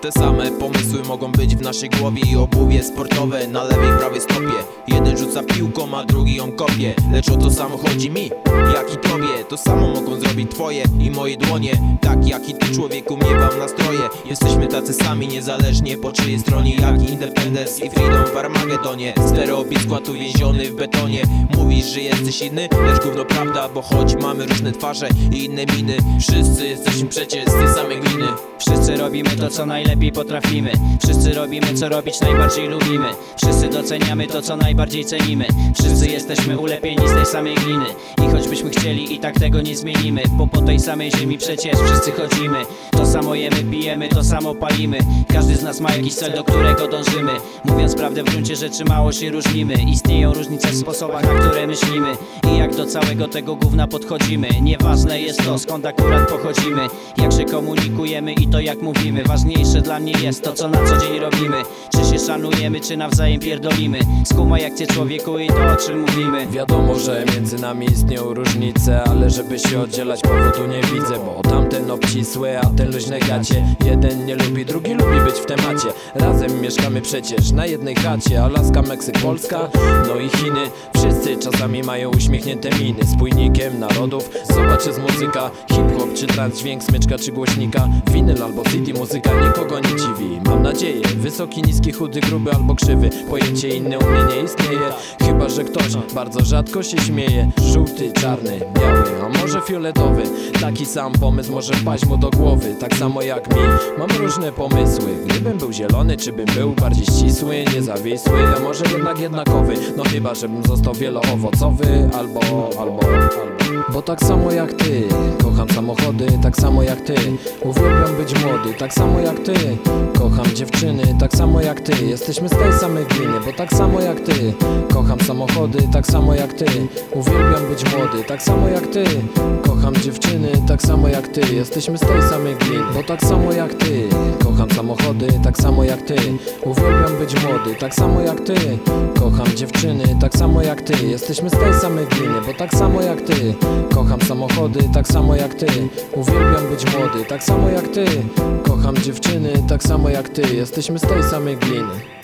Te same pomysły mogą być w naszej głowie i obuwie sportowe na lewej prawej stopie. Jeden rzuca piłką, a drugi ją kopie. Lecz o to samo chodzi mi, jak i tobie. To samo mogą zrobić twoje i moje dłonie. Tak jak i ty człowieku miewam nastroje. Jesteśmy tacy sami niezależnie po czyjej stronie. Jak Independence i Freedom w Armagedonie. Stereotyp składu więziony w betonie. Mówisz, że jesteś inny, lecz gówno prawda Bo choć mamy różne twarze i inne miny Wszyscy jesteśmy przecież z tej samej gliny. Wszyscy robimy to, co najlepiej potrafimy. Wszyscy robimy, co robić najbardziej lubimy. Wszyscy doceniamy to, co najbardziej cenimy. Wszyscy jesteśmy ulepieni z tej samej gliny. I choćbyśmy chcieli, i tak tego nie zmienimy. Bo po tej samej ziemi przecież wszyscy chodzimy. To samo jemy, pijemy, to samo palimy. Każdy z nas ma jakiś cel, do którego dążymy. Mówiąc prawdę w gruncie rzeczy mało się różnimy. Istnieją różnice w sposobach, na które myślimy. I jak do całego tego gówna podchodzimy. Nieważne jest to, skąd akurat pochodzimy. Jak się komunikujemy i to jak mówimy. Ważniejsze dla mnie jest to, co na co dzień robimy. Się szanujemy, czy nawzajem pierdolimy. Skumaj jak cię człowieku i to o czym mówimy. Wiadomo, że między nami istnieją różnice Ale żeby się oddzielać powodu nie widzę Bo tamten obcisły, a ten luźne gacie. Jeden nie lubi, drugi lubi być w temacie. Razem mieszkamy przecież na jednej chacie. Alaska, Meksyk, Polska, no i Chiny. Wszyscy czasami mają uśmiechnięte miny. Spójnikiem narodów, zobacz jest muzyka? Hip-hop czy trans, dźwięk smyczka czy głośnika? Winyl albo CD, muzyka nikogo nie dziwi. Mam nadzieję, wysoki, niski, chudy, gruby albo krzywy. Pojęcie inne u mnie nie istnieje. Chyba, że ktoś bardzo rzadko się śmieje. Żółty, czarny, biały, a może fioletowy. Taki sam pomysł może wpaść mu do głowy. Tak samo jak mi, mam różne pomysły. Gdybym był zielony, czy bym był bardziej ścisły Niezawisły, a może jednak jednakowy? No chyba, żebym został wieloowocowy albo, albo bo tak samo jak ty, kocham samochody, tak samo jak ty. Uwielbiam być młody, tak samo jak ty. Kocham dziewczyny, tak samo jak ty. Jesteśmy z tej samej gliny, bo tak samo jak ty. Kocham samochody, tak samo jak ty. Uwielbiam być młody, tak samo jak ty. Kocham dziewczyny, tak samo jak ty. Jesteśmy z tej samej gliny, bo tak samo jak ty. Kocham samochody, tak samo jak ty. Uwielbiam być młody, tak samo jak ty. Kocham dziewczyny, tak samo jak ty. Jesteśmy z tej samej gliny, bo tak samo jak ty. Kocham samochody, tak samo jak ty. Uwielbiam być młody, tak samo jak ty. Kocham dziewczyny, tak samo jak ty. Jesteśmy z tej samej gliny